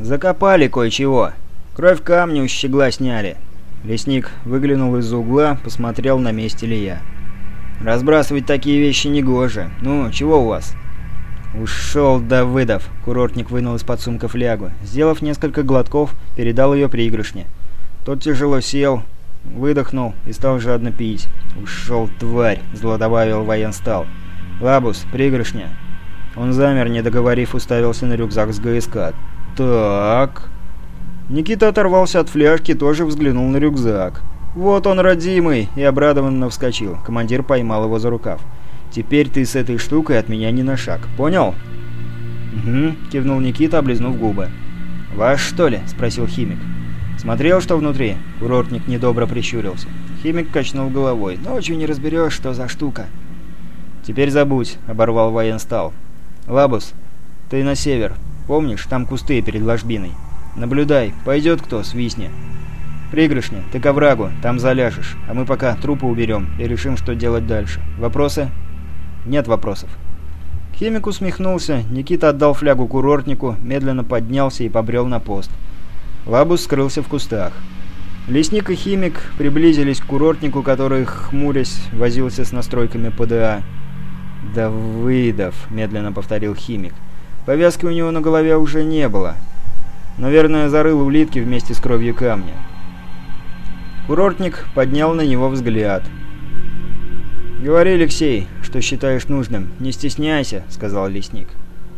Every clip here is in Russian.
«Закопали кое-чего. Кровь камня у щегла сняли». Лесник выглянул из-за угла, посмотрел, на месте ли я. «Разбрасывать такие вещи негоже. Ну, чего у вас?» «Ушел Давыдов!» — курортник вынул из-под сумка флягу. Сделав несколько глотков, передал ее приигрышне. Тот тяжело сел, выдохнул и стал жадно пить. «Ушел, тварь!» — зло добавил военстал. «Лабус, приигрышня!» Он замер, не договорив, уставился на рюкзак с ГСК. «Так...» Никита оторвался от фляжки, тоже взглянул на рюкзак. «Вот он, родимый!» и обрадованно вскочил. Командир поймал его за рукав. «Теперь ты с этой штукой от меня не на шаг. Понял?» «Угу», — кивнул Никита, облизнув губы. «Ваш, что ли?» — спросил химик. «Смотрел, что внутри?» — курортник недобро прищурился. Химик качнул головой. «Ночью не разберешь, что за штука». «Теперь забудь», — оборвал военстал. «Лабус, ты на север. Помнишь, там кусты перед ложбиной. Наблюдай, пойдет кто, свистни. Пригоршня, ты к оврагу, там заляжешь, а мы пока трупы уберем и решим, что делать дальше. Вопросы?» «Нет вопросов». Химик усмехнулся, Никита отдал флягу курортнику, медленно поднялся и побрел на пост. Лабус скрылся в кустах. Лесник и химик приблизились к курортнику, который, хмурясь, возился с настройками ПДА. «Давыдов», — медленно повторил химик. Повязки у него на голове уже не было. Наверное, зарыл улитки вместе с кровью камня. Курортник поднял на него взгляд. «Говори, Алексей, что считаешь нужным. Не стесняйся», — сказал лесник.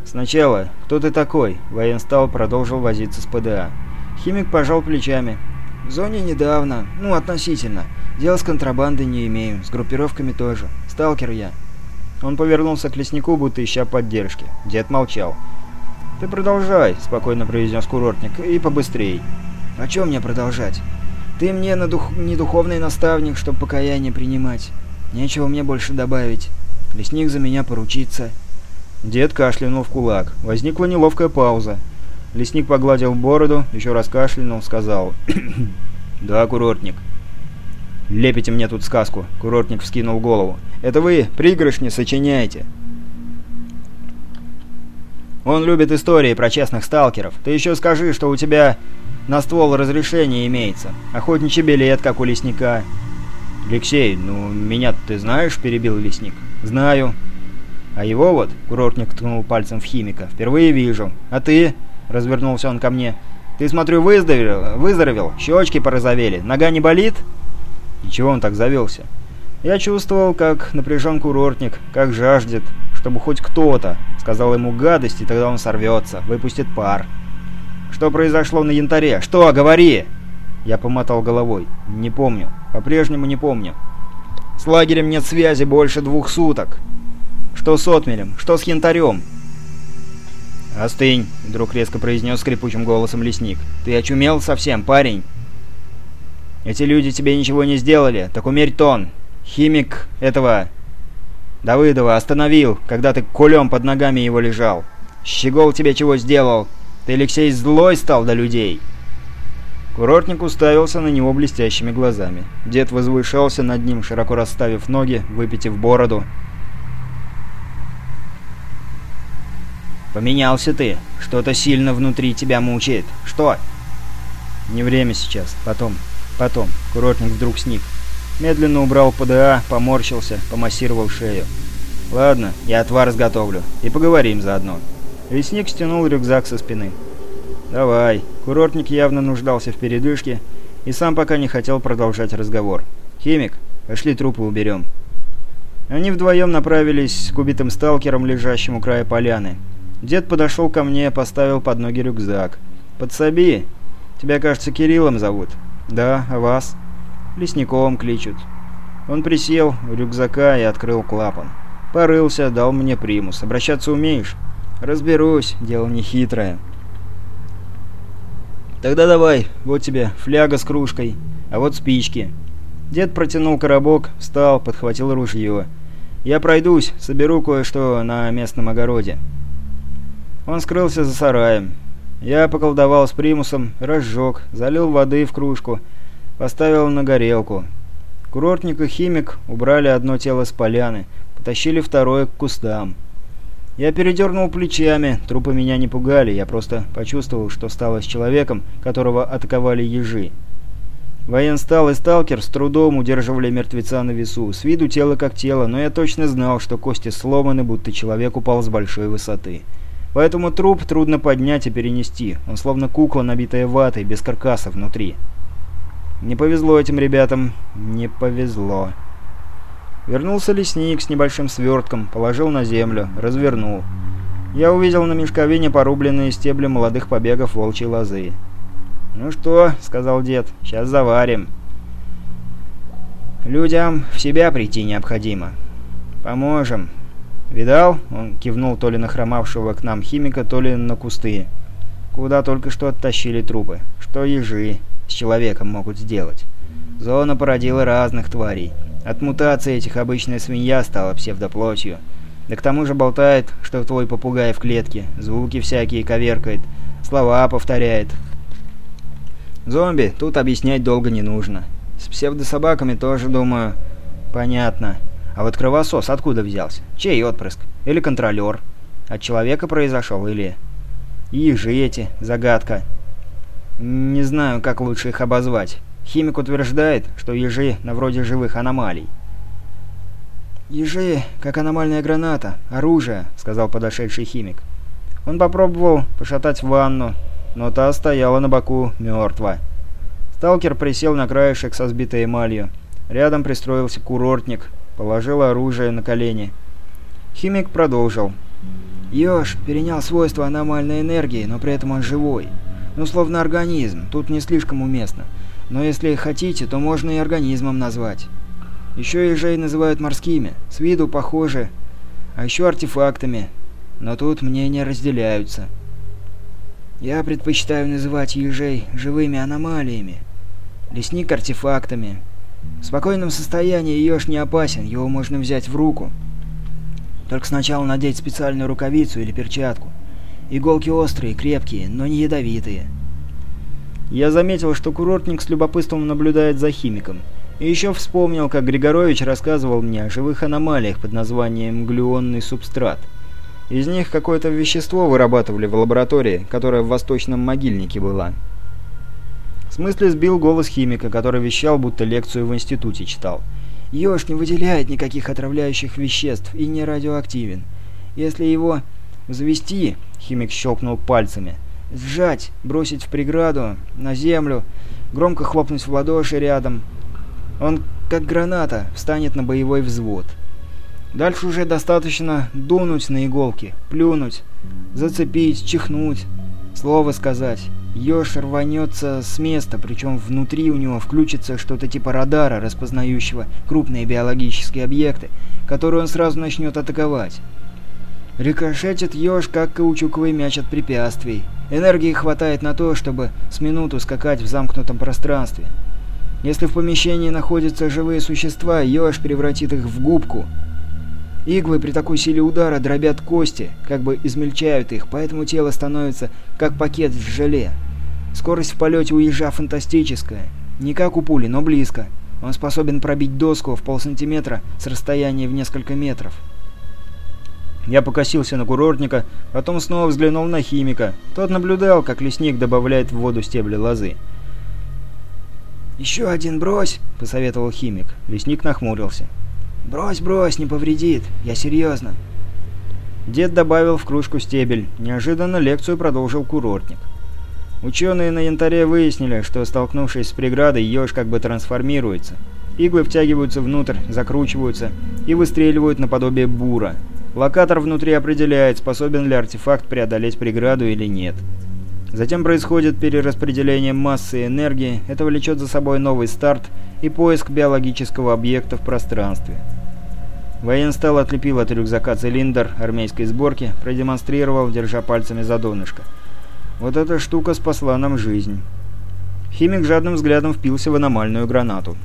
«Сначала, кто ты такой?» Военстал продолжил возиться с ПДА. Химик пожал плечами. «В зоне недавно. Ну, относительно. Дел с контрабандой не имею. С группировками тоже. Сталкер я». Он повернулся к леснику, будто ища поддержки. Дед молчал. «Ты продолжай», — спокойно произнес курортник, — «и побыстрей». «А чем мне продолжать? Ты мне на дух... не духовный наставник, чтобы покаяние принимать. Нечего мне больше добавить. Лесник за меня поручится». Дед кашлянул в кулак. Возникла неловкая пауза. Лесник погладил бороду, еще раз кашлянул, сказал «Да, курортник». «Лепите мне тут сказку», — курортник вскинул голову. «Это вы пригоршни сочиняете». «Он любит истории про честных сталкеров. Ты еще скажи, что у тебя на ствол разрешение имеется. Охотничий билет, как у лесника». «Алексей, ну меня ты знаешь?» – перебил лесник. «Знаю». «А его вот», – курортник ткнул пальцем в химика, – «впервые вижу. А ты?» – развернулся он ко мне. «Ты, смотрю, выздоровел, выздоровел, щечки порозовели. Нога не болит?» И чего он так завелся? Я чувствовал, как напряжен курортник, как жаждет, чтобы хоть кто-то сказал ему гадость, и тогда он сорвется, выпустит пар. «Что произошло на янтаре? Что? Говори!» Я помотал головой. «Не помню. По-прежнему не помню. С лагерем нет связи больше двух суток. Что с отмелем? Что с янтарем?» «Остынь», — вдруг резко произнес скрипучим голосом лесник. «Ты очумел совсем, парень?» «Эти люди тебе ничего не сделали, так умерь тон. Химик этого... Давыдова остановил, когда ты кулем под ногами его лежал. Щегол тебе чего сделал? Ты, Алексей, злой стал до людей?» Курортник уставился на него блестящими глазами. Дед возвышался над ним, широко расставив ноги, выпитив бороду. «Поменялся ты. Что-то сильно внутри тебя мучает. Что?» «Не время сейчас. Потом. Потом». Курортник вдруг сник. Медленно убрал ПДА, поморщился, помассировал шею. «Ладно, я отвар изготовлю. И поговорим заодно». Лесник стянул рюкзак со спины. «Давай». Курортник явно нуждался в передышке и сам пока не хотел продолжать разговор. «Химик, пошли трупы уберем». Они вдвоем направились к убитым сталкерам, лежащим у края поляны. Дед подошел ко мне, поставил под ноги рюкзак. «Подсоби! Тебя, кажется, Кириллом зовут». «Да, вас?» «Лесниковым кличут». Он присел у рюкзака и открыл клапан. Порылся, дал мне примус. «Обращаться умеешь?» «Разберусь, дело нехитрое». «Тогда давай, вот тебе фляга с кружкой, а вот спички». Дед протянул коробок, встал, подхватил ружье. «Я пройдусь, соберу кое-что на местном огороде». Он скрылся за сараем. Я поколдовал с примусом, разжег, залил воды в кружку, поставил на горелку. Курортник и химик убрали одно тело с поляны, потащили второе к кустам. Я передернул плечами, трупы меня не пугали, я просто почувствовал, что стало с человеком, которого атаковали ежи. Военстал и сталкер с трудом удерживали мертвеца на весу. С виду тело как тело, но я точно знал, что кости сломаны, будто человек упал с большой высоты. Поэтому труп трудно поднять и перенести. Он словно кукла, набитая ватой, без каркаса внутри. Не повезло этим ребятам. Не повезло. Вернулся лесник с небольшим свертком, положил на землю, развернул. Я увидел на мешковине порубленные стебли молодых побегов волчьей лозы. «Ну что?» — сказал дед. «Сейчас заварим». «Людям в себя прийти необходимо. Поможем. Видал?» — он кивнул то ли на хромавшего к нам химика, то ли на кусты. «Куда только что оттащили трупы. Что ежи с человеком могут сделать. Зона породила разных тварей. От мутации этих обычная свинья стала псевдоплотью. Да к тому же болтает, что твой попугай в клетке, звуки всякие коверкает, слова повторяет. Зомби тут объяснять долго не нужно. С псевдособаками тоже, думаю, понятно. А вот кровосос откуда взялся? Чей отпрыск? Или контролер? От человека произошел или... Ежи эти, загадка. Не знаю, как лучше их обозвать. Химик утверждает, что ежи на вроде живых аномалий. «Ежи, как аномальная граната, оружие», — сказал подошедший химик. Он попробовал пошатать ванну, но та стояла на боку мертво. Сталкер присел на краешек со сбитой эмалью. Рядом пристроился курортник, положил оружие на колени. Химик продолжил. «Еж перенял свойства аномальной энергии, но при этом он живой. Ну, словно организм, тут не слишком уместно. Но если хотите, то можно и организмом назвать. Еще ежей называют морскими, с виду похожи, а еще артефактами. Но тут мнения разделяются. Я предпочитаю называть ежей живыми аномалиями. Лесник артефактами. В спокойном состоянии еж не опасен, его можно взять в руку. Только сначала надеть специальную рукавицу или перчатку. Иголки острые, крепкие, но не ядовитые. Я заметил, что курортник с любопытством наблюдает за химиком. И еще вспомнил, как Григорович рассказывал мне о живых аномалиях под названием глюонный субстрат. Из них какое-то вещество вырабатывали в лаборатории, которая в восточном могильнике была. Смысле сбил голос химика, который вещал, будто лекцию в институте читал. «Еж не выделяет никаких отравляющих веществ и не радиоактивен. Если его завести...» — химик щелкнул пальцами — Сжать, бросить в преграду, на землю, громко хлопнуть в ладоши рядом. Он, как граната, встанет на боевой взвод. Дальше уже достаточно дунуть на иголки, плюнуть, зацепить, чихнуть, слово сказать. Ёж рванется с места, причем внутри у него включится что-то типа радара, распознающего крупные биологические объекты, которые он сразу начнет атаковать. Рикошетит еж, как каучуковый мяч от препятствий. Энергии хватает на то, чтобы с минуту скакать в замкнутом пространстве. Если в помещении находятся живые существа, еж превратит их в губку. Иглы при такой силе удара дробят кости, как бы измельчают их, поэтому тело становится как пакет в желе. Скорость в полете у ежа фантастическая. Не как у пули, но близко. Он способен пробить доску в полсантиметра с расстояния в несколько метров. Я покосился на курортника, потом снова взглянул на химика. Тот наблюдал, как лесник добавляет в воду стебли лозы. «Еще один брось», — посоветовал химик. Лесник нахмурился. «Брось, брось, не повредит. Я серьезно». Дед добавил в кружку стебель. Неожиданно лекцию продолжил курортник. Ученые на янтаре выяснили, что, столкнувшись с преградой, еж как бы трансформируется. Иглы втягиваются внутрь, закручиваются и выстреливают наподобие бура. Локатор внутри определяет, способен ли артефакт преодолеть преграду или нет. Затем происходит перераспределение массы и энергии, это влечет за собой новый старт и поиск биологического объекта в пространстве. Военстал отлепил от рюкзака цилиндр армейской сборки, продемонстрировал, держа пальцами за донышко. Вот эта штука спасла нам жизнь. Химик жадным взглядом впился в аномальную гранату.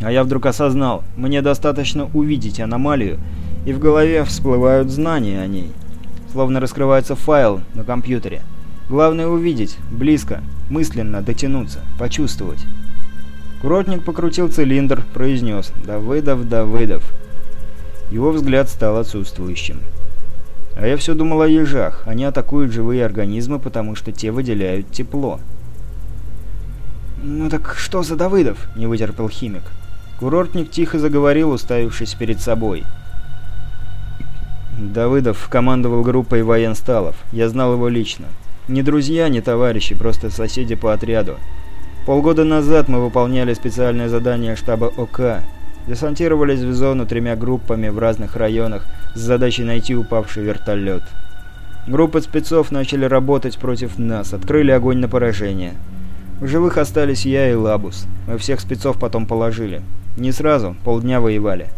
А я вдруг осознал, мне достаточно увидеть аномалию, и в голове всплывают знания о ней. Словно раскрывается файл на компьютере. Главное увидеть, близко, мысленно дотянуться, почувствовать. Куротник покрутил цилиндр, произнес «Давыдов, Давыдов». Его взгляд стал отсутствующим. А я все думал о ежах. Они атакуют живые организмы, потому что те выделяют тепло. «Ну так что за Давыдов?» — не вытерпел химик. Курортник тихо заговорил, уставившись перед собой. Давыдов командовал группой военсталов. Я знал его лично. Не друзья, не товарищи, просто соседи по отряду. Полгода назад мы выполняли специальное задание штаба ОК. Десантировались в зону тремя группами в разных районах с задачей найти упавший вертолет. Группы спецов начали работать против нас, открыли огонь на поражение. В живых остались я и Лабус. Мы всех спецов потом положили. Не сразу, полдня воевали.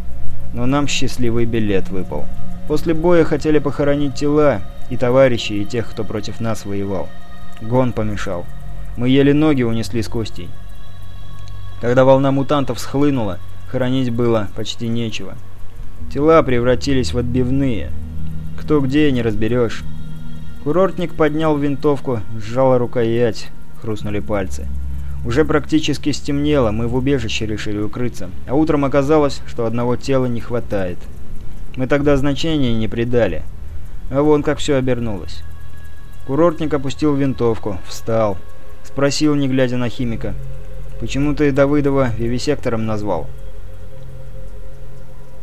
Но нам счастливый билет выпал. После боя хотели похоронить тела и товарищей, и тех, кто против нас воевал. Гон помешал. Мы еле ноги унесли с костей. Когда волна мутантов схлынула, хоронить было почти нечего. Тела превратились в отбивные. Кто где, не разберешь. Курортник поднял винтовку, сжал рукоять, хрустнули пальцы. Уже практически стемнело, мы в убежище решили укрыться, а утром оказалось, что одного тела не хватает. Мы тогда значения не придали. А вон как все обернулось. Курортник опустил винтовку, встал. Спросил, не глядя на химика. «Почему ты Давыдова вивисектором назвал?»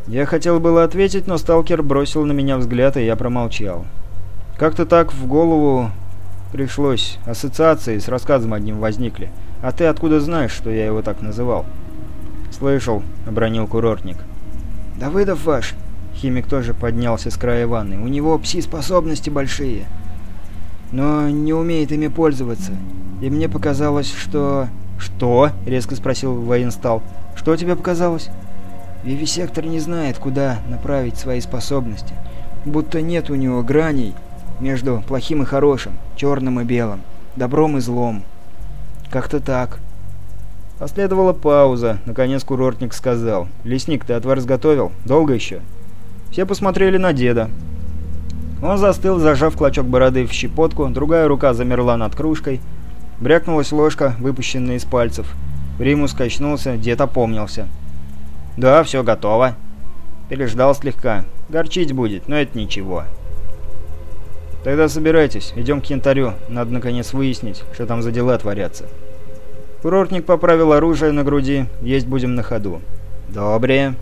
Я хотел было ответить, но сталкер бросил на меня взгляд, и я промолчал. Как-то так в голову пришлось. Ассоциации с рассказом одним возникли. А ты откуда знаешь, что я его так называл? «Слышал», — обронил курортник. «Давыдов ваш!» Химик тоже поднялся с края ванны. «У него пси-способности большие, но не умеет ими пользоваться. И мне показалось, что...» «Что?» — резко спросил военстал. «Что тебе показалось?» «Вивисектор не знает, куда направить свои способности. Будто нет у него граней между плохим и хорошим, черным и белым, добром и злом. Как-то так. Последовала пауза. Наконец курортник сказал. «Лесник, ты отвар сготовил? Долго еще?» Все посмотрели на деда. Он застыл, зажав клочок бороды в щепотку, другая рука замерла над кружкой. Брякнулась ложка, выпущенная из пальцев. Римус качнулся, дед опомнился. «Да, все готово». Переждал слегка. «Горчить будет, но это ничего». «Тогда собирайтесь, идем к янтарю. Надо наконец выяснить, что там за дела творятся». Курортник поправил оружие на груди. Есть будем на ходу. «Добрее».